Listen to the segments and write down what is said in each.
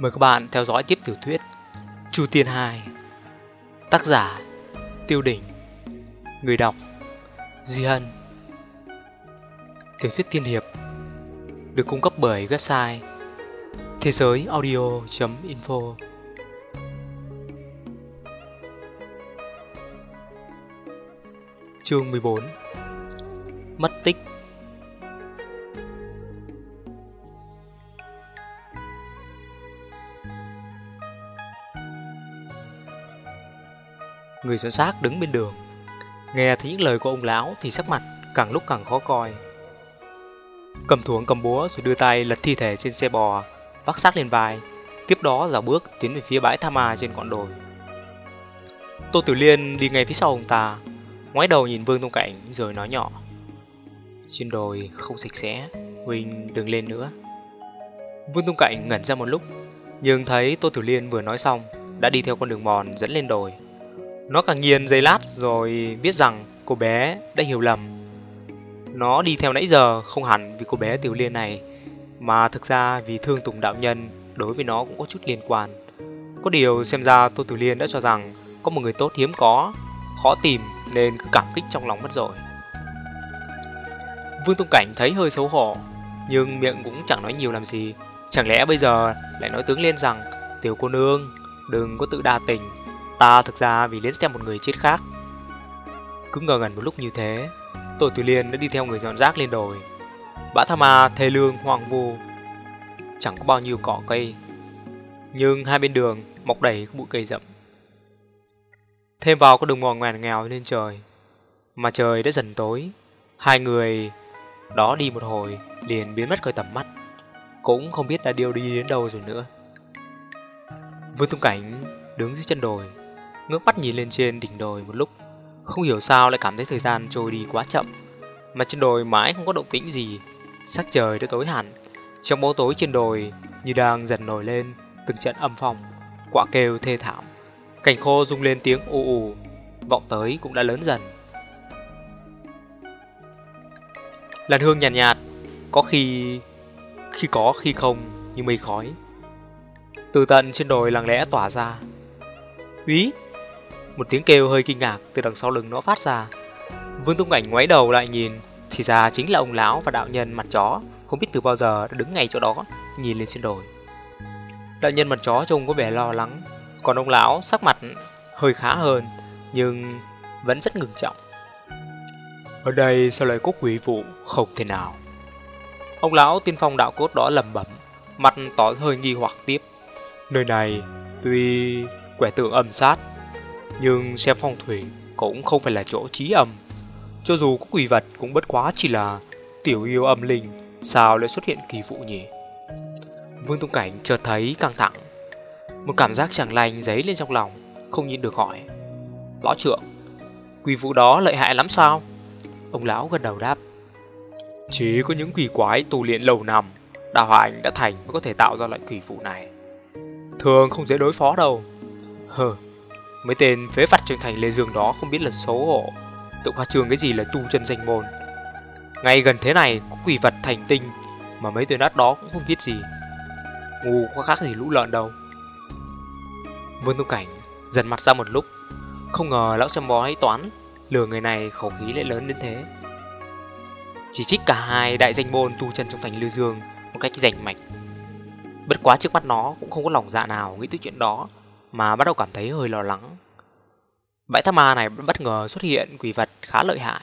Mời các bạn theo dõi tiếp tiểu thuyết Chu Tiên 2 Tác giả Tiêu Đỉnh Người đọc Duy Hân. Tiểu thuyết tiên hiệp Được cung cấp bởi website Thế giới audio.info Chương 14 Mất tích. Người dẫn xác đứng bên đường. Nghe thấy những lời của ông lão thì sắc mặt càng lúc càng khó coi. Cầm thuống cầm búa rồi đưa tay lật thi thể trên xe bò, Vác xác lên vai. Tiếp đó dạo bước tiến về phía bãi tha ma trên ngọn đồi. Tô Tử Liên đi ngay phía sau ông ta, ngoái đầu nhìn Vương Tông Cảnh rồi nói nhỏ. Trên đồi không sạch sẽ, Huynh đừng lên nữa. Vương Tông Cảnh ngẩn ra một lúc, Nhưng thấy Tô Tử Liên vừa nói xong, Đã đi theo con đường mòn dẫn lên đồi nó càng nghiền giây lát rồi biết rằng cô bé đã hiểu lầm. Nó đi theo nãy giờ không hẳn vì cô bé Tiểu Liên này, mà thực ra vì thương Tùng đạo nhân đối với nó cũng có chút liên quan. Có điều xem ra Tô Tiểu Liên đã cho rằng có một người tốt hiếm có, khó tìm nên cứ cảm kích trong lòng mất rồi. Vương Tông Cảnh thấy hơi xấu hổ, nhưng miệng cũng chẳng nói nhiều làm gì. Chẳng lẽ bây giờ lại nói tướng lên rằng Tiểu cô nương đừng có tự đa tình Ta thực ra vì đến xem một người chết khác. Cứ ngờ ngẩn một lúc như thế Tổ Tử Liên đã đi theo người dọn rác lên đồi. Bã Tha Ma, thê lương hoang vu, Chẳng có bao nhiêu cỏ cây, Nhưng hai bên đường mọc đầy các bụi cây rậm. Thêm vào có đường mòn ngoằn nghèo lên trời, Mà trời đã dần tối. Hai người đó đi một hồi liền biến mất khỏi tầm mắt, Cũng không biết đã điêu đi đến đâu rồi nữa. Vương Tung Cảnh đứng dưới chân đồi ngước mắt nhìn lên trên đỉnh đồi một lúc, không hiểu sao lại cảm thấy thời gian trôi đi quá chậm, mà trên đồi mãi không có động tĩnh gì. Sắc trời đã tối hẳn, trong bóng tối trên đồi như đang dần nổi lên từng trận âm phong, quạ kêu thê thảm, cảnh khô rung lên tiếng ù ù, vọng tới cũng đã lớn dần. Làn hương nhàn nhạt, nhạt, có khi khi có khi không như mây khói. Từ tận trên đồi lặng lẽ tỏa ra. Úy, một tiếng kêu hơi kinh ngạc từ đằng sau lưng nó phát ra. Vương Tung Cảnh ngoái đầu lại nhìn, thì ra chính là ông lão và đạo nhân mặt chó, không biết từ bao giờ đã đứng ngay chỗ đó, nhìn lên trên đồi. Đạo nhân mặt chó trông có vẻ lo lắng, còn ông lão sắc mặt hơi khá hơn, nhưng vẫn rất ngừng trọng. Ở đây sao lại có quỷ vụ không thể nào. Ông lão tiên phong đạo cốt đó lầm bẩm, mặt tỏ hơi nghi hoặc tiếp. Nơi này tuy quẻ tượng âm sát nhưng xem phong thủy cũng không phải là chỗ trí âm. Cho dù có quỷ vật cũng bất quá chỉ là tiểu yêu âm linh, sao lại xuất hiện kỳ vụ nhỉ? Vương Tung Cảnh chợt thấy căng thẳng. Một cảm giác chẳng lành dấy lên trong lòng, không nhìn được hỏi. Lão trưởng, quỷ vụ đó lợi hại lắm sao? Ông lão gần đầu đáp. Chỉ có những quỷ quái tu luyện lâu năm, đạo hạnh đã thành mới có thể tạo ra loại quỷ vụ này. Thường không dễ đối phó đâu. Hờ, Mấy tên phế vặt trưởng thành Lê Dương đó không biết là xấu hổ, Tự khoa trường cái gì là tu chân danh môn. Ngay gần thế này, có quỷ vật thành tinh, Mà mấy tên nát đó cũng không biết gì. Ngu có khác gì lũ lợn đâu. Vương Tu Cảnh dần mặt ra một lúc, Không ngờ lão xem bó toán, Lừa người này khẩu khí lại lớn đến thế. Chỉ trích cả hai đại danh môn tu chân trong thành Lư Dương Một cách rành mạch. Bất quá trước mắt nó cũng không có lòng dạ nào nghĩ tới chuyện đó mà bắt đầu cảm thấy hơi lo lắng. Bãi tháp ma này bất ngờ xuất hiện quỷ vật khá lợi hại.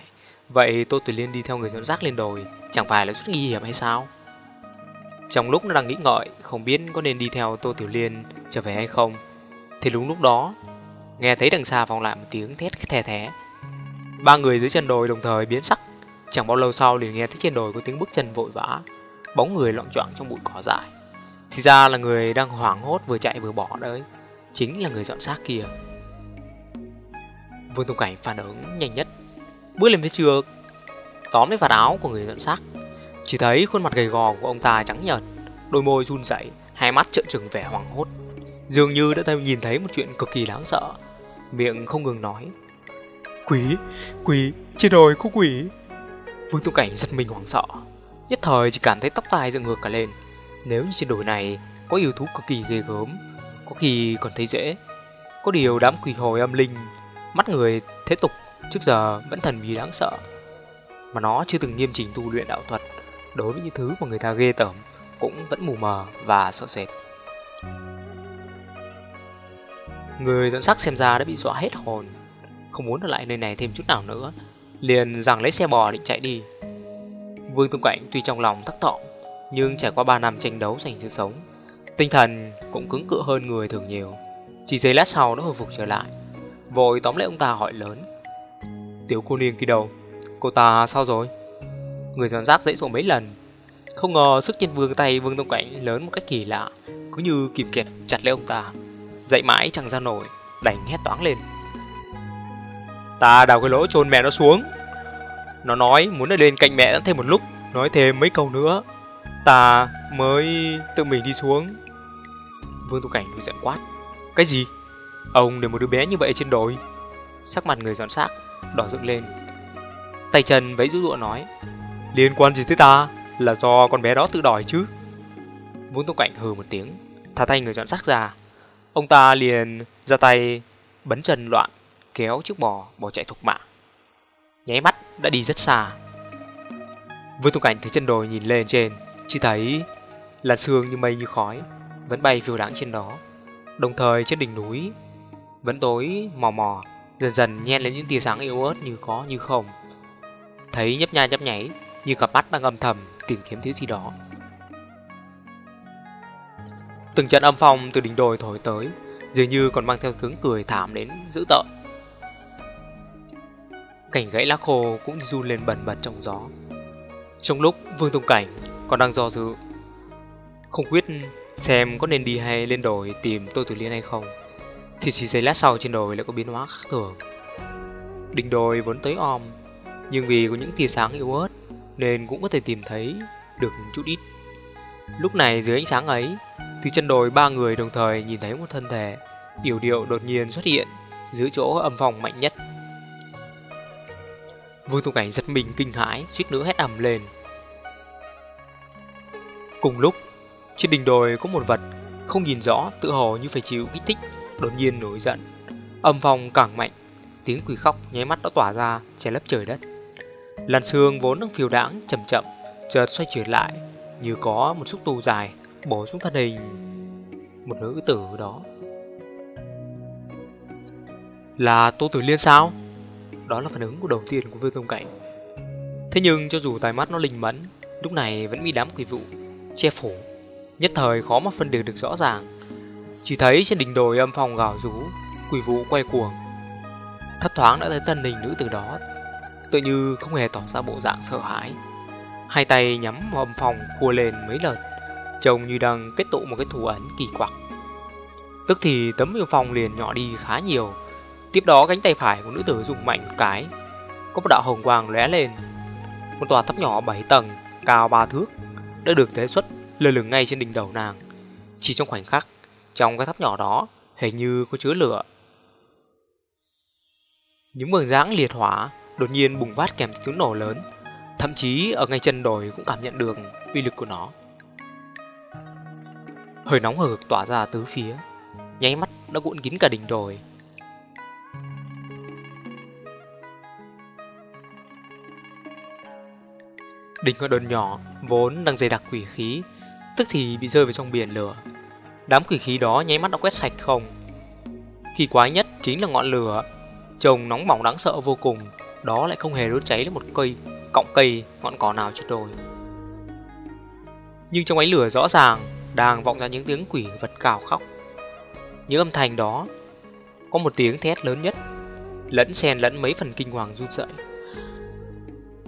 Vậy Tô Tử Liên đi theo người dẫn rác lên đồi, chẳng phải là rất nguy hiểm hay sao? Trong lúc nó đang nghĩ ngợi, không biết có nên đi theo Tô Tiểu Liên trở về hay không, thì đúng lúc đó, nghe thấy đằng xa vòng lại một tiếng thét thè thé. Ba người dưới chân đồi đồng thời biến sắc, chẳng bao lâu sau liền nghe thấy trên đồi có tiếng bước chân vội vã, bóng người loạn choạng trong bụi cỏ dại. Thì ra là người đang hoảng hốt vừa chạy vừa bỏ đấy chính là người dọn xác kia. Vương Tùng Cảnh phản ứng nhanh nhất, bước lên phía trước, tóm lấy vạt áo của người dọn xác. Chỉ thấy khuôn mặt gầy gò của ông ta trắng nhợt, đôi môi run rẩy, hai mắt trợn trừng vẻ hoảng hốt. Dường như đã nhìn thấy một chuyện cực kỳ đáng sợ, miệng không ngừng nói. Quỷ, quỷ, trên đồi có quỷ. Vương Tùng Cảnh giật mình hoảng sợ, nhất thời chỉ cảm thấy tóc tai dựng ngược cả lên. Nếu như trên đồi này có yêu thú cực kỳ ghê gớm, có khi còn thấy dễ. Có điều đám quỷ hồi âm linh, mắt người thế tục trước giờ vẫn thần bí đáng sợ. Mà nó chưa từng nghiêm chỉnh tu luyện đạo thuật, đối với những thứ mà người ta ghê tởm cũng vẫn mù mờ và sợ sệt. Người dẫn sắc xem ra đã bị dọa hết hồn, không muốn ở lại nơi này thêm chút nào nữa, liền rằng lấy xe bò định chạy đi. Vương Tung Cảnh tuy trong lòng thất vọng, nhưng trải qua 3 năm tranh đấu giành sự sống, tinh thần cũng cứng cựa hơn người thường nhiều. Chỉ giây lát sau nó hồi phục trở lại, vội tóm lấy ông ta hỏi lớn. Tiểu cô niên kia đâu? Cô ta sao rồi? Người giòn rác dãy xuống mấy lần, không ngờ sức trên vương tay Vương Tông Cảnh lớn một cách kỳ lạ, cứ như kìm kẹp chặt lấy ông ta. Dậy mãi chẳng ra nổi, đành hét toáng lên. Ta đào cái lỗ chôn mẹ nó xuống. Nó nói muốn ở lên cạnh mẹ thêm một lúc, nói thêm mấy câu nữa. Ta mới tự mình đi xuống. Vương tu Cảnh nổi giận quát. Cái gì? Ông để một đứa bé như vậy trên đồi. Sắc mặt người dọn xác, đỏ dựng lên. Tay chân vẫy rũ rụa nói. Liên quan gì tới ta? là do con bé đó tự đòi chứ. Vương tu Cảnh hừ một tiếng, thả tay người dọn xác ra. Ông ta liền ra tay bấn chân loạn, kéo chiếc bò bỏ chạy thục mạng. Nháy mắt đã đi rất xa. Vương tu Cảnh thấy chân đồi nhìn lên trên, chỉ thấy làn sương như mây như khói, vẫn bay phiêu đáng trên đó. Đồng thời trên đỉnh núi vẫn tối mò mò, dần dần nhen lên những tia sáng yếu ớt như có như không. Thấy nhấp nha nhấp nháy, như cặp mắt đang âm thầm tìm kiếm thứ gì đó. Từng trận âm phong từ đỉnh đồi thổi tới, dường như còn mang theo tiếng cười thảm đến dữ tợn. Cảnh gãy lá khô cũng run lên bẩn bật trong gió. Trong lúc Vương Tông Cảnh còn đang do dự, không quyết xem có nên đi hay lên đồi tìm tôi Tử Liên hay không, thì chỉ giây lát sau trên đồi lại có biến hóa khác thường. Đỉnh đồi vốn tới om, nhưng vì có những tia sáng yếu ớt nên cũng có thể tìm thấy được chút ít. Lúc này dưới ánh sáng ấy, từ chân đồi ba người đồng thời nhìn thấy một thân thể yểu điệu đột nhiên xuất hiện dưới chỗ âm phòng mạnh nhất. Vương Tùng Cảnh giật mình kinh hãi, suýt nữa hét ầm lên. Cùng lúc, trên đỉnh đồi có một vật không nhìn rõ, tự hồ như phải chịu kích thích, đột nhiên nổi giận. Âm phong càng mạnh, tiếng quỷ khóc nháy mắt đã tỏa ra, che lấp trời đất. Làn sương vốn đang phiêu đãng chậm chậm, chợt xoay chuyển lại, như có một xúc tu dài bổ xuống thân hình một nữ tử đó. Là Tô Tử Liên sao? Đó là phản ứng của đầu tiên của Vương Tông Cảnh. Thế nhưng cho dù tài mắt nó linh mẫn, lúc này vẫn bị đám quỷ vụ che phủ, nhất thời khó mà phân biệt được rõ ràng. Chỉ thấy trên đỉnh đồi âm phòng gào rú, quỷ vụ quay cuồng. Thấp thoáng đã thấy thân hình nữ tử đó tự như không hề tỏ ra bộ dạng sợ hãi. Hai tay nhắm vào âm phòng khua lên mấy lần, trông như đang kết tụ một cái thủ ấn kỳ quặc. Tức thì tấm âm phòng liền nhỏ đi khá nhiều. Tiếp đó cánh tay phải của nữ tử dùng mạnh một cái, có một đạo hồng quang lóe lên. Một tòa tháp nhỏ 7 tầng, cao 3 thước, đã được thế xuất lơ lửng ngay trên đỉnh đầu nàng. Chỉ trong khoảnh khắc, trong cái tháp nhỏ đó hình như có chứa lửa. Những mường dáng liệt hỏa đột nhiên bùng phát kèm tiếng nổ lớn. Thậm chí ở ngay chân đồi cũng cảm nhận được uy lực của nó. Hơi nóng hở tỏa ra tứ phía, nháy mắt đã cuộn kín cả đỉnh đồi. Đỉnh con đồn nhỏ vốn đang dày đặc quỷ khí, tức thì bị rơi vào trong biển lửa. Đám quỷ khí đó nháy mắt đã quét sạch không. Kỳ quái nhất chính là ngọn lửa, trông nóng bỏng đáng sợ vô cùng, đó lại không hề đốt cháy lên một cây, cọng cây, ngọn cỏ nào trên đồi. Nhưng trong ánh lửa rõ ràng đang vọng ra những tiếng quỷ vật cào khóc. Những âm thanh đó có một tiếng thét lớn nhất, lẫn xen lẫn mấy phần kinh hoàng run rẩy.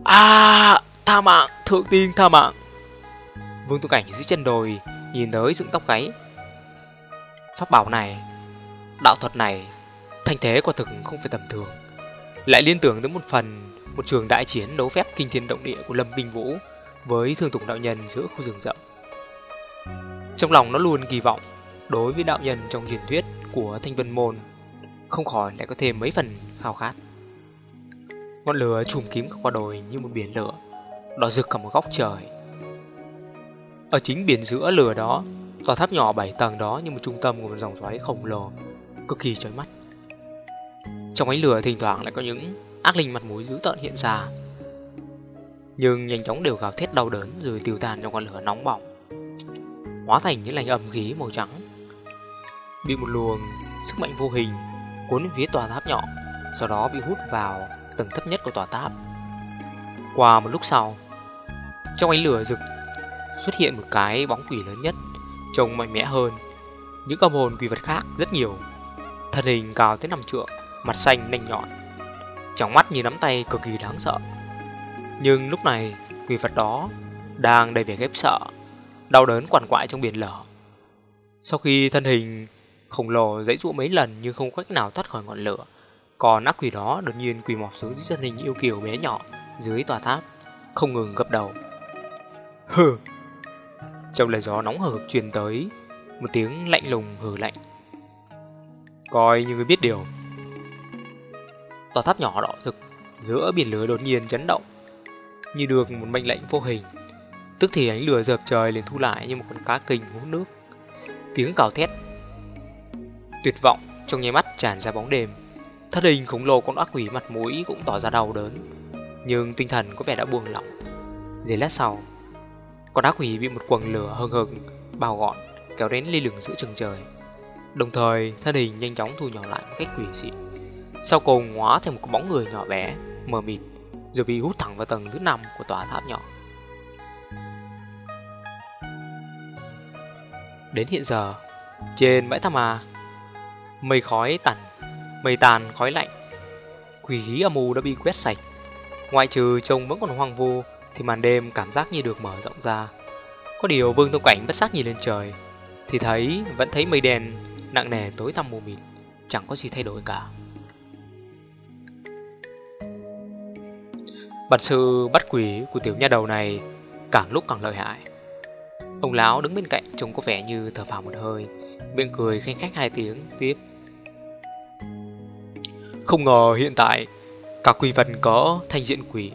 À, tha mạng, thượng tiên tha mạng. Vương Tu Cảnh dưới chân đồi nhìn tới dựng tóc gáy. Pháp bảo này, đạo thuật này, thanh thế quả thực không phải tầm thường lại liên tưởng tới một phần một trường đại chiến đấu phép kinh thiên động địa của Lâm binh Vũ với thương tùng đạo nhân giữa khu rừng rậm. Trong lòng nó luôn kỳ vọng đối với đạo nhân trong truyền thuyết của Thanh Vân Môn, không khỏi lại có thêm mấy phần khao khát. Ngọn lửa trùm kín qua đồi như một biển lửa, đỏ rực cả một góc trời. Ở chính biển giữa lửa đó, Tòa tháp nhỏ 7 tầng đó như một trung tâm của một dòng xoáy khổng lồ, cực kỳ chói mắt. Trong ánh lửa thỉnh thoảng lại có những ác linh mặt mũi dữ tợn hiện ra. Nhưng nhanh chóng đều gào thét đau đớn rồi tiêu tan trong con lửa nóng bỏng. Hóa thành những lành âm khí màu trắng. Bị một luồng sức mạnh vô hình cuốn về phía tòa tháp nhỏ, sau đó bị hút vào tầng thấp nhất của tòa tháp. Qua một lúc sau, trong ánh lửa rực xuất hiện một cái bóng quỷ lớn nhất, trông mạnh mẽ hơn. Những âm hồn quỷ vật khác rất nhiều. Thân hình cao tới năm trượng, mặt xanh nanh nhọn. Trong mắt như nắm tay cực kỳ đáng sợ. Nhưng lúc này, quỷ vật đó đang đầy vẻ ghép sợ, đau đớn quằn quại trong biển lở. Sau khi thân hình khổng lồ dãy dụ mấy lần nhưng không cách nào thoát khỏi ngọn lửa, còn ác quỷ đó đột nhiên quỳ mọp xuống dưới thân hình yêu kiều bé nhỏ dưới tòa tháp, không ngừng gập đầu. Hừ! Trong lời gió nóng hở truyền tới, một tiếng lạnh lùng hừ lạnh. Coi như người biết điều. Tòa tháp nhỏ đỏ rực, giữa biển lửa đột nhiên chấn động, như được một mệnh lệnh vô hình. Tức thì ánh lửa dợp trời liền thu lại như một con cá kình hút nước. Tiếng cào thét. Tuyệt vọng trong nháy mắt tràn ra bóng đêm. Thân hình khổng lồ con ác quỷ mặt mũi cũng tỏ ra đau đớn, nhưng tinh thần có vẻ đã buông lỏng. Giây lát sau, con ác quỷ bị một quần lửa hừng hực bao gọn kéo đến ly lửng giữa chừng trời. Đồng thời, thân hình nhanh chóng thu nhỏ lại một cách quỷ dị. Sau cùng hóa thành một bóng người nhỏ bé, mờ mịt, rồi bị hút thẳng vào tầng thứ năm của tòa tháp nhỏ. Đến hiện giờ, trên bãi tháp mà mây khói tàn, mây tàn khói lạnh, quỷ khí âm u đã bị quét sạch. Ngoại trừ trông vẫn còn hoang vu, thì màn đêm cảm giác như được mở rộng ra. Có điều Vương Tông Cảnh bất giác nhìn lên trời, thì thấy vẫn thấy mây đen nặng nề tối tăm mù mịt, chẳng có gì thay đổi cả. Bản sự bắt quỷ của tiểu nha đầu này càng lúc càng lợi hại. Ông lão đứng bên cạnh trông có vẻ như thở phào một hơi, miệng cười khanh khách hai tiếng tiếp. Không ngờ hiện tại cả quỷ vật có thanh diện quỷ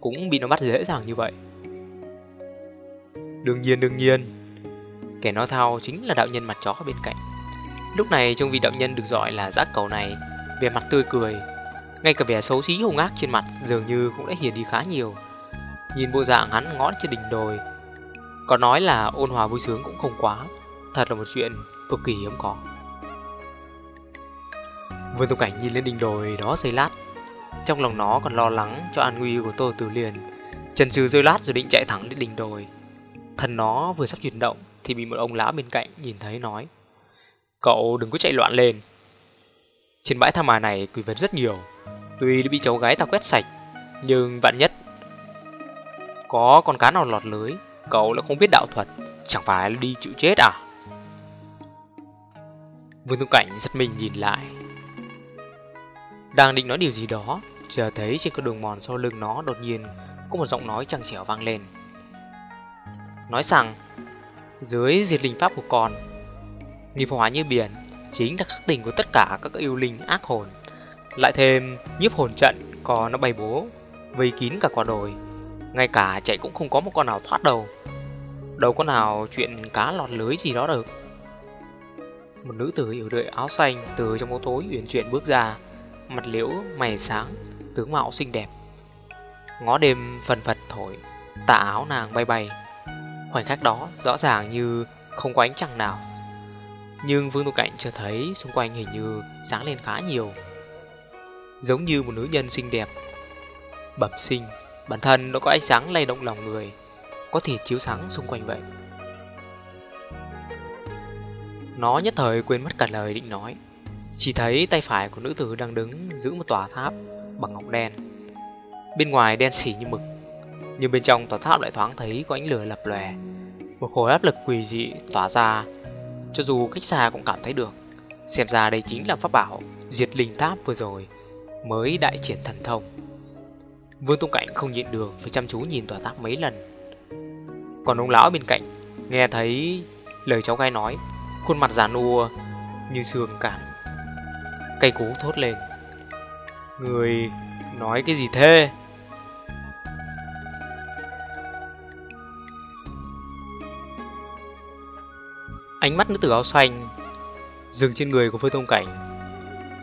cũng bị nó bắt dễ dàng như vậy. Đương nhiên đương nhiên, kẻ nói thao chính là đạo nhân mặt chó ở bên cạnh. Lúc này trong vị đạo nhân được gọi là giác cầu này, vẻ mặt tươi cười, ngay cả vẻ xấu xí hung ác trên mặt dường như cũng đã hiển đi khá nhiều. Nhìn bộ dạng hắn ngó trên đỉnh đồi, có nói là ôn hòa vui sướng cũng không quá, thật là một chuyện cực kỳ hiếm có. Vương Tông Cảnh nhìn lên đỉnh đồi đó giây lát, trong lòng nó còn lo lắng cho an nguy của Tô Tử Liền. Trần Sư rơi lát rồi định chạy thẳng lên đỉnh đồi. Thần nó vừa sắp chuyển động thì bị một ông lão bên cạnh nhìn thấy nói Cậu đừng có chạy loạn lên. Trên bãi tha mà này quỷ vật rất nhiều. Tuy đã bị cháu gái ta quét sạch, nhưng vạn nhất có con cá nào lọt lưới, cậu lại không biết đạo thuật, chẳng phải đi chịu chết à? Vương Tung Cảnh giật mình nhìn lại, đang định nói điều gì đó, chờ thấy trên con đường mòn sau lưng nó đột nhiên có một giọng nói chẳng trẻo vang lên. Nói rằng, dưới diệt linh pháp của con, nghiệp hóa như biển chính là khắc tình của tất cả các yêu linh ác hồn. Lại thêm nhiếp hồn trận có nó bày bố, vây kín cả quả đồi. Ngay cả chạy cũng không có một con nào thoát đầu. Đâu có nào chuyện cá lọt lưới gì đó được. Một nữ tử yếu đợi áo xanh từ trong ô tối uyển chuyển bước ra, mặt liễu mày sáng, tướng mạo xinh đẹp. Ngó đêm phần phật thổi, tà áo nàng bay bay. Khoảnh khắc đó rõ ràng như không có ánh trăng nào. Nhưng Vương Tô Cảnh chưa thấy xung quanh hình như sáng lên khá nhiều. Giống như một nữ nhân xinh đẹp, bẩm sinh, bản thân nó có ánh sáng lay động lòng người, có thể chiếu sáng xung quanh vậy. Nó nhất thời quên mất cả lời định nói. Chỉ thấy tay phải của nữ tử đang đứng giữ một tòa tháp bằng ngọc đen. Bên ngoài đen xỉ như mực, nhưng bên trong tòa tháp lại thoáng thấy có ánh lửa lập lòe. Một khối áp lực quỷ dị tỏa ra, cho dù cách xa cũng cảm thấy được. Xem ra đây chính là pháp bảo diệt linh tháp vừa rồi mới đại triển thần thông. Vương Tung Cảnh không nhịn được phải chăm chú nhìn tòa tháp mấy lần. Còn ông lão bên cạnh nghe thấy lời cháu gái nói, khuôn mặt già nua như xương cản Cây cú thốt lên Người nói cái gì thế Ánh mắt nữ tử áo xanh dừng trên người của Phương Tông Cảnh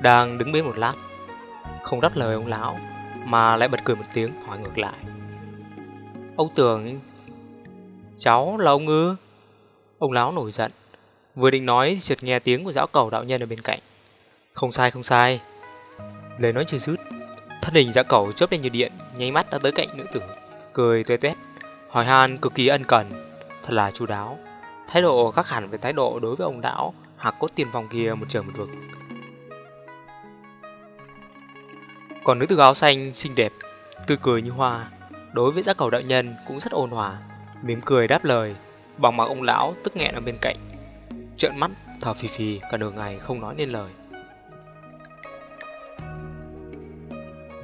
đang đứng bên một lát, không đáp lời ông lão mà lại bật cười một tiếng hỏi ngược lại. Ông tưởng cháu là ông ư? Ông lão nổi giận, vừa định nói thì chợt nghe tiếng của giáo cầu đạo nhân ở bên cạnh. Không sai không sai. Lời nói chưa dứt, thân hình dã cẩu chớp lên như điện, nháy mắt đã tới cạnh nữ tử, cười tuét tuét, hỏi han cực kỳ ân cần, thật là chu đáo. Thái độ khác hẳn với thái độ đối với ông lão hạc cốt tiền vòng kia một trời một vực. Còn nữ tử áo xanh xinh đẹp, tươi cười như hoa, đối với giá cầu đạo nhân cũng rất ôn hòa, mỉm cười đáp lời, bằng mặt ông lão tức nghẹn ở bên cạnh, trợn mắt thở phì phì cả đường ngày không nói nên lời.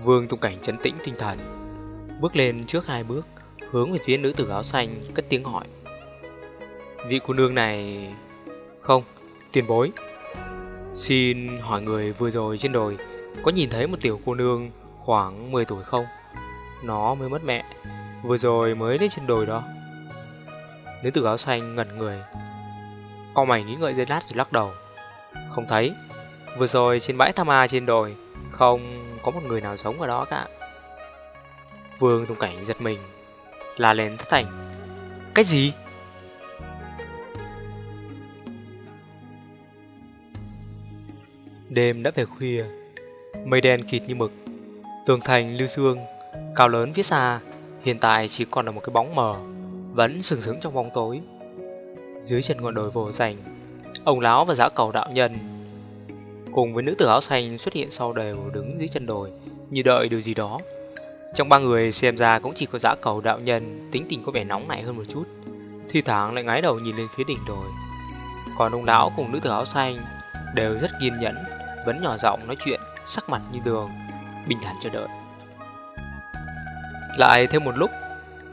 Vương Tung Cảnh chấn tĩnh tinh thần, bước lên trước hai bước, hướng về phía nữ tử áo xanh cất tiếng hỏi. Vị cô nương này... Không, tiền bối. Xin hỏi người vừa rồi trên đồi có nhìn thấy một tiểu cô nương khoảng 10 tuổi không? Nó mới mất mẹ, vừa rồi mới lên trên đồi đó. Nữ tử áo xanh ngẩn người. Con mày nghĩ ngợi dây lát rồi lắc đầu. Không thấy, vừa rồi trên bãi tham ma trên đồi, không có một người nào sống ở đó cả. Vương Tùng Cảnh giật mình, la lên thất thành. Cái gì? Đêm đã về khuya, mây đen kịt như mực, tường thành lưu xương, cao lớn phía xa, hiện tại chỉ còn là một cái bóng mờ, vẫn sừng sững trong bóng tối. Dưới chân ngọn đồi vồ rành, ông lão và giã cầu đạo nhân cùng với nữ tử áo xanh xuất hiện sau đều đứng dưới chân đồi, như đợi điều gì đó. Trong ba người xem ra cũng chỉ có dã cầu đạo nhân tính tình có vẻ nóng nảy hơn một chút, thi thoảng lại ngái đầu nhìn lên phía đỉnh đồi. Còn ông lão cùng nữ tử áo xanh đều rất kiên nhẫn, vẫn nhỏ giọng nói chuyện, sắc mặt như đường, bình thản chờ đợi. Lại thêm một lúc,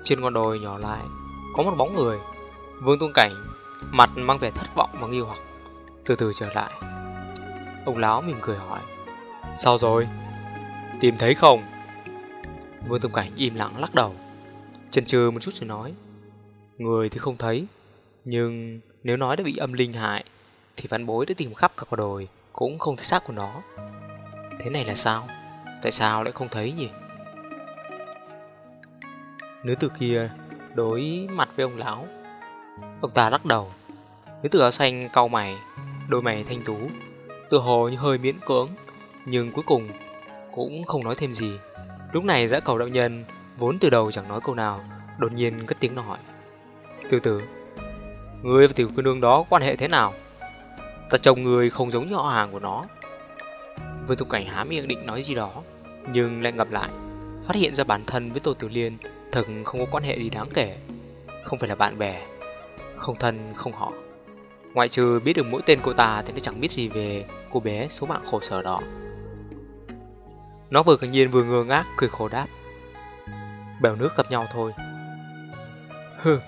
trên con đồi nhỏ lại, có một bóng người. Vương Tung Cảnh, mặt mang vẻ thất vọng và nghi hoặc, từ từ trở lại. Ông lão mỉm cười hỏi, Sao rồi? Tìm thấy không? Vương Tông Cảnh im lặng lắc đầu, chần chừ một chút rồi nói, Người thì không thấy, nhưng nếu nói đã bị âm linh hại, thì văn bối đã tìm khắp cả quả đồi, cũng không thấy xác của nó. Thế này là sao? Tại sao lại không thấy nhỉ? Nữ tử kia đối mặt với ông lão. Ông ta lắc đầu. Nữ tử áo xanh cau mày, đôi mày thanh tú, tự hồ như hơi miễn cưỡng, nhưng cuối cùng cũng không nói thêm gì. Lúc này dã cầu đạo nhân vốn từ đầu chẳng nói câu nào, đột nhiên cất tiếng hỏi. Từ từ, người và tiểu cô nương đó quan hệ thế nào? Ta chồng người không giống như họ hàng của nó. Vương Tục Cảnh há miệng định nói gì đó, nhưng lại ngập lại, phát hiện ra bản thân với Tô Tiểu Liên thật không có quan hệ gì đáng kể. Không phải là bạn bè, không thân, không họ. Ngoại trừ biết được mỗi tên cô ta thì nó chẳng biết gì về cô bé số mạng khổ sở đó. Nó vừa ngạc nhiên vừa ngơ ngác, cười khổ đáp. Bèo nước gặp nhau thôi. Hừ.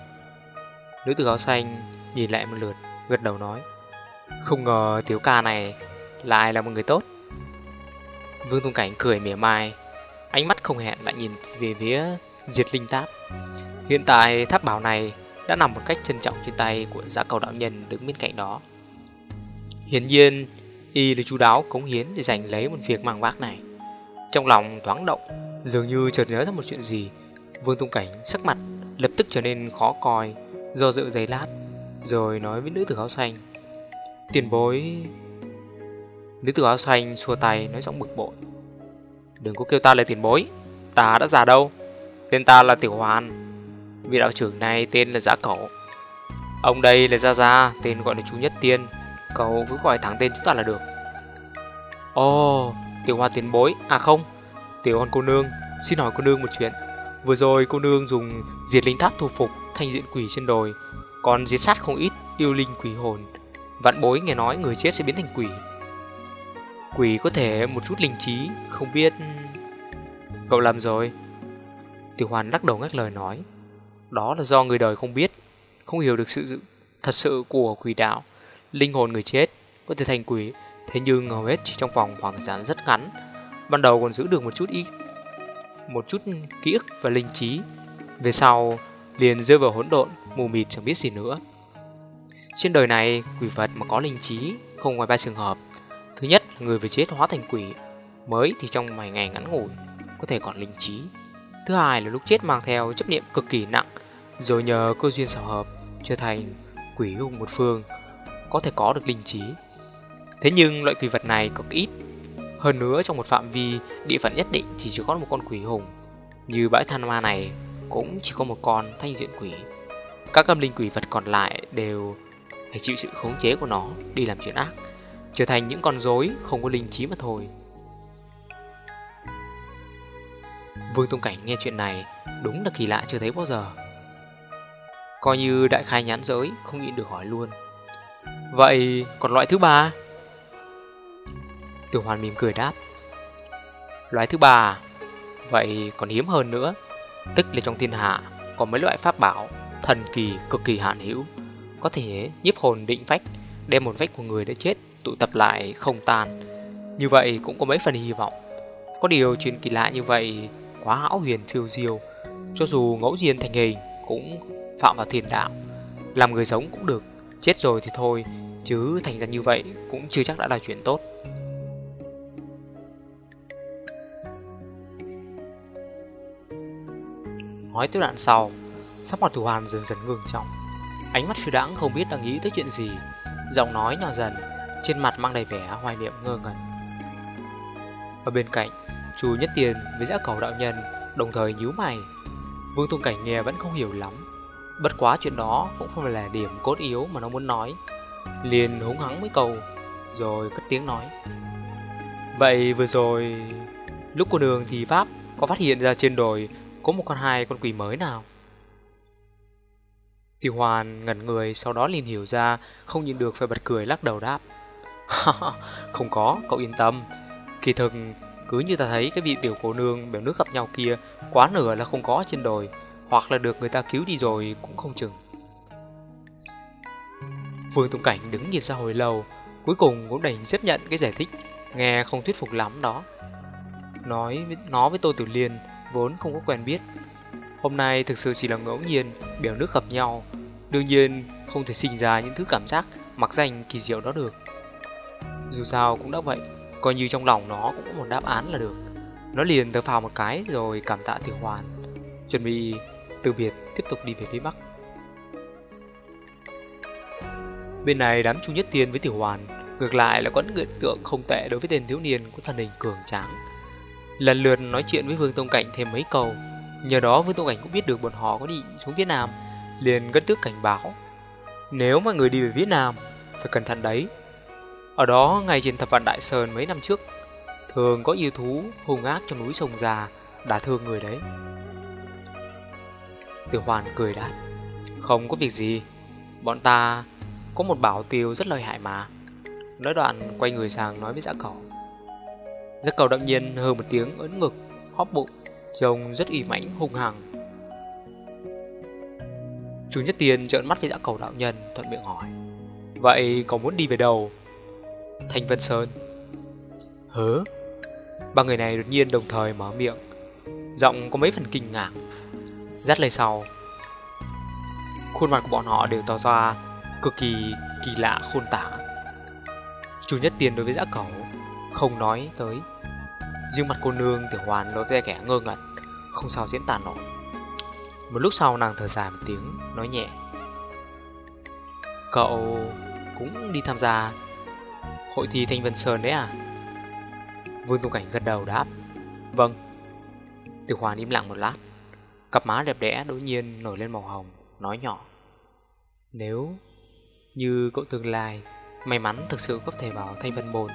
Nữ tử áo xanh nhìn lại một lượt, gật đầu nói. Không ngờ tiểu ca này lại là một người tốt. Vương Tung Cảnh cười mỉa mai, ánh mắt không hẹn lại nhìn về phía diệt linh tháp. Hiện tại tháp bảo này đã nằm một cách trân trọng trên tay của giã cầu đạo nhân đứng bên cạnh đó. Hiển nhiên, y là chú đáo cống hiến để giành lấy một việc mang vác này. Trong lòng thoáng động, dường như chợt nhớ ra một chuyện gì, Vương Tung Cảnh sắc mặt lập tức trở nên khó coi, do dự giấy lát, rồi nói với nữ tử áo xanh. Tiền bối... Nữ tử áo xanh xua tay nói giọng bực bội. Đừng có kêu ta là tiền bối, ta đã già đâu. Tên ta là Tiểu Hoàn. Vị đạo trưởng này tên là Giã Cẩu. Ông đây là Gia Gia, tên gọi là chú Nhất Tiên. Cậu cứ gọi thẳng tên chúng ta là được. Ồ, oh, Tiểu hoa tiền bối, à không, Tiểu hoan cô nương, xin hỏi cô nương một chuyện. Vừa rồi cô nương dùng diệt linh tháp thu phục thanh diện quỷ trên đồi, còn diệt sát không ít yêu linh quỷ hồn. Vạn bối nghe nói người chết sẽ biến thành quỷ. Quỷ có thể một chút linh trí Không biết Cậu làm rồi. Tiểu hoàn lắc đầu ngắt lời nói. Đó là do người đời không biết Không hiểu được sự thật sự của quỷ đạo. Linh hồn người chết Có thể thành quỷ. Thế nhưng hầu hết chỉ trong vòng khoảng thời gian rất ngắn. Ban đầu còn giữ được một chút ý Một chút ký ức và linh trí. Về sau liền rơi vào hỗn độn Mù mịt chẳng biết gì nữa. Trên đời này, quỷ vật mà có linh trí không ngoài ba trường hợp. Thứ nhất là người vừa chết hóa thành quỷ, mới thì trong vài ngày ngắn ngủi có thể còn linh trí. Thứ hai là lúc chết mang theo chấp niệm cực kỳ nặng, rồi nhờ cơ duyên xảo hợp trở thành quỷ hùng một phương, có thể có được linh trí. Thế nhưng loại quỷ vật này cực ít, hơn nữa trong một phạm vi địa phận nhất định thì chỉ có một con quỷ hùng. Như bãi than ma này cũng chỉ có một con thanh diện quỷ. Các âm linh quỷ vật còn lại đều phải chịu sự khống chế của nó đi làm chuyện ác, trở thành những con rối không có linh trí mà thôi. Vương Tông Cảnh nghe chuyện này đúng là kỳ lạ chưa thấy bao giờ. Coi như đại khai nhãn giới, không nhịn được hỏi luôn. Vậy còn loại thứ ba? tường Hoàn mỉm cười đáp. Loại thứ ba Vậy còn hiếm hơn nữa, tức là trong thiên hạ có mấy loại pháp bảo thần kỳ cực kỳ hạn hữu, có thể nhiếp hồn định phách, đem một vách của người đã chết tụ tập lại không tan. Như vậy cũng có mấy phần hy vọng. Có điều chuyện kỳ lạ như vậy quá hão huyền phiêu diêu, cho dù ngẫu nhiên thành hình cũng phạm vào thiền đạo. Làm người sống cũng được, chết rồi thì thôi, chứ thành ra như vậy cũng chưa chắc đã là chuyện tốt. Nói tới đoạn sau, sắc mặt thủ hoàn dần dần ngừng trọng. Ánh mắt phiêu đãng không biết đang nghĩ tới chuyện gì, giọng nói nhỏ dần, trên mặt mang đầy vẻ hoài niệm ngơ ngẩn. Ở bên cạnh, chú Nhất Tiền với dã cầu đạo nhân đồng thời nhíu mày. Vương Tung Cảnh nghe vẫn không hiểu lắm. Bất quá chuyện đó cũng không phải là điểm cốt yếu mà nó muốn nói. Liền húng hắng mấy câu, rồi cất tiếng nói. Vậy vừa rồi, lúc cô đường thì Pháp có phát hiện ra trên đồi có một con hai con quỷ mới nào? thì Hoàn ngẩn người sau đó liền hiểu ra Không nhìn được phải bật cười lắc đầu đáp Không có, cậu yên tâm Kỳ thực cứ như ta thấy cái vị tiểu cô nương bèo nước gặp nhau kia Quá nửa là không có trên đồi hoặc là được người ta cứu đi rồi cũng không chừng. Vương Tùng Cảnh đứng nhìn ra hồi lâu, Cuối cùng cũng đành chấp nhận cái giải thích, Nghe không thuyết phục lắm đó. Nói nó với Tô Tử Liên, Vốn không có quen biết. Hôm nay thực sự chỉ là ngẫu nhiên Biểu nước gặp nhau. Đương nhiên, không thể sinh ra những thứ cảm giác Mặc danh kỳ diệu đó được. Dù sao cũng đã vậy, Coi như trong lòng nó cũng có một đáp án là được. Nó liền thở phào một cái rồi cảm tạ tiểu hoàn. Chuẩn bị từ biệt tiếp tục đi về phía bắc. Bên này đám chu nhất tiên với tiểu hoàn Ngược lại là có ấn tượng không tệ đối với tên thiếu niên của thân hình cường tráng. Lần lượt nói chuyện với Vương Tông Cảnh thêm mấy câu Nhờ đó Vương Tông Cảnh cũng biết được bọn họ có đi xuống việt Nam Liền gất tước cảnh báo. Nếu mà người đi về việt Nam Phải cẩn thận đấy. Ở đó, ngay trên thập vạn Đại Sơn mấy năm trước, thường có yêu thú hung ác trong núi sông già, đã thương người đấy. Tiểu Hoàn cười đáp, không có việc gì, bọn ta có một bảo tiêu rất lợi hại mà. Nói đoạn quay người sang nói với dã cầu. Dã cầu đặng nhiên hừ một tiếng ấn ngực, hóp bụng, trông rất uy mãnh hung hăng. Chú Nhất Tiên trợn mắt với dã cầu đạo nhân, thuận miệng hỏi. Vậy có muốn đi về đâu? Thanh Vân Sơn Hớ Ba người này đột nhiên đồng thời mở miệng Giọng có mấy phần kinh ngạc Dắt lời sau. Khuôn mặt của bọn họ đều tỏ ra Cực kỳ kỳ lạ, khôn tả. Chủ nhất tiền đối với dã cẩu Không nói tới. Riêng mặt cô nương, tiểu hoàn đối với kẻ ngơ ngẩn, Không sao diễn tả nổi. Một lúc sau nàng thở dài một tiếng, Nói nhẹ. Cậu cũng đi tham gia Hội thi Thanh Vân Sơn đấy à? Vương Tùng Cảnh gật đầu đáp. Vâng. Tiểu Hoàn im lặng một lát. Cặp má đẹp đẽ đối nhiên nổi lên màu hồng, Nói nhỏ. Nếu như cậu tương lai May mắn thực sự có thể vào Thanh Vân Môn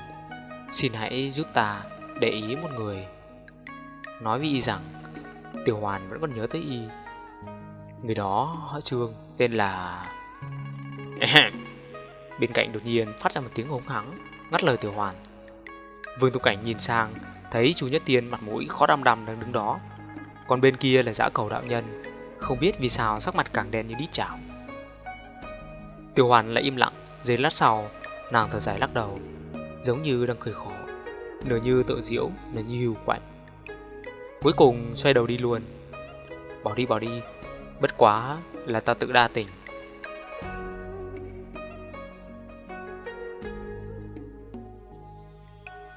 Xin hãy giúp ta để ý một người. Nói với y rằng, Tiểu Hoàn vẫn còn nhớ tới y. Người đó, họ Trương Tên là Bên cạnh đột nhiên phát ra một tiếng hống hắng, Ngắt lời tiểu hoàn. Vương Tu Cảnh nhìn sang, Thấy chú Nhất Tiên mặt mũi khó đăm đăm đang đứng đó. Còn bên kia là dã cầu đạo nhân. Không biết vì sao sắc mặt càng đen như đít chảo. Tiêu hoàn lại im lặng, giây lát sau, Nàng thở dài lắc đầu, Giống như đang cười khổ Nửa như tự diễu Nửa như hưu quạnh. Cuối cùng xoay đầu đi luôn. Bỏ đi bỏ đi, Bất quá là ta tự đa tình.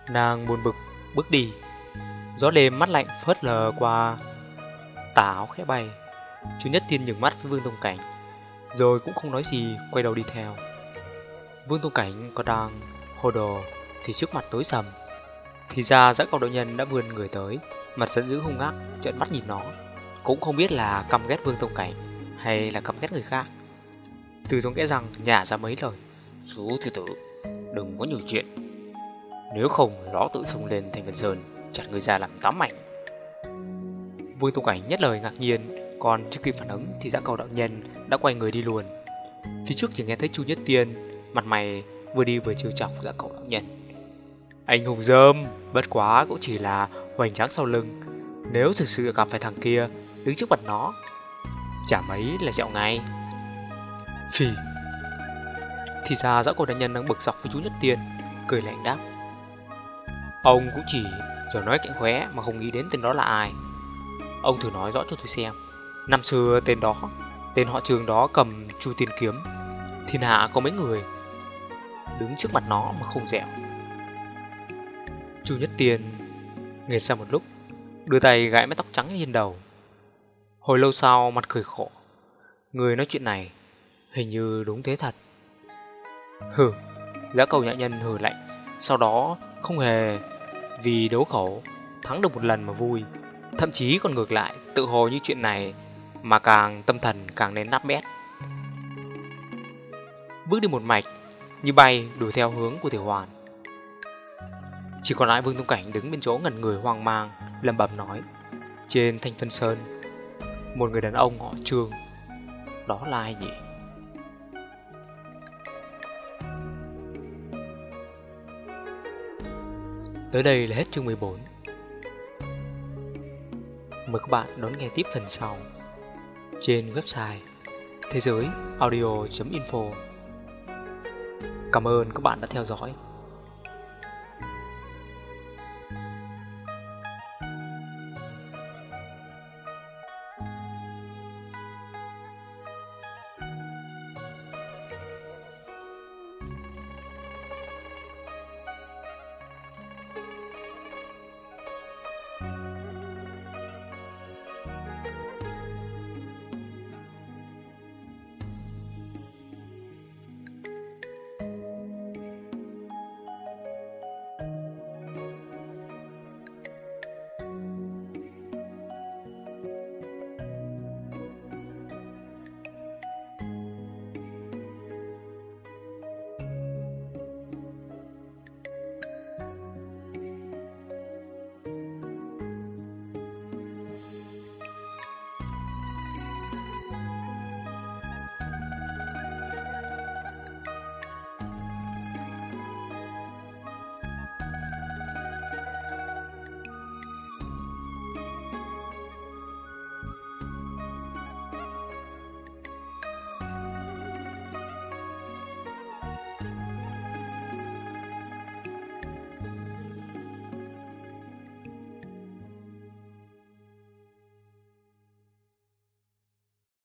Nàng buồn bực, bước đi. Gió đêm mắt lạnh phớt lờ qua Tà áo khẽ bay. Chú Nhất Tiên nhường mắt với Vương Tông Cảnh Rồi cũng không nói gì Quay đầu đi theo. Vương Tông Cảnh còn đang hồ đồ Thì trước mặt tối sầm Thì ra dã cầu đội nhân đã vươn người tới Mặt giận dữ hung ác trợn mắt nhìn nó Cũng không biết là căm ghét Vương Tông Cảnh Hay là căm ghét người khác. Từ giống kẽ rằng nhả ra mấy lời Chú thư tử Đừng có nhiều chuyện. Nếu không nó tự xông lên thành phần sơn Chặt người ra làm tám mảnh Vương Tùng Cảnh nhất lời ngạc nhiên, Còn chưa kịp phản ứng thì dã cầu đạo nhân Đã quay người đi luôn. Phía trước chỉ nghe thấy Chu Nhất Tiên, Mặt mày vừa đi vừa chiều chọc dã cầu đạo nhân. Anh hùng dơm, Bất quá cũng chỉ là hoành tráng sau lưng, Nếu thực sự gặp phải thằng kia, Đứng trước mặt nó, Chả mấy là dẹo ngay. Phì. Thì ra dã cầu đạo nhân đang bực dọc với chú Nhất Tiên, Cười lạnh đáp. Ông cũng chỉ rồi nói cạnh khóe mà không nghĩ đến tên đó là ai. Ông thử nói rõ cho tôi xem. Năm xưa tên đó, Tên họ trường đó cầm chu tiên kiếm. Thiên hạ có mấy người? Đứng trước mặt nó mà không dẻo. Chu Nhất Tiên Nghiền ra một lúc, Đưa tay gãi mái tóc trắng lên đầu. Hồi lâu sau, mặt cười khổ. Người nói chuyện này Hình như đúng thế thật. Hừ gã cầu nhã nhân hừ lạnh, Sau đó không hề vì đấu khẩu, thắng được một lần mà vui. Thậm chí còn ngược lại, Tự hồ như chuyện này Mà càng tâm thần càng nên nắp bét. Bước đi một mạch, Như bay đuổi theo hướng của tiểu hoàn. Chỉ còn lại Vương Tông Cảnh đứng bên chỗ ngẩn người hoang mang lầm bầm nói, Trên thanh phân sơn, Một người đàn ông họ trương, Đó là ai nhỉ? Tới đây là hết chương 14 Mời các bạn đón nghe tiếp phần sau. Trên website thế giới audio.info Cảm ơn các bạn đã theo dõi.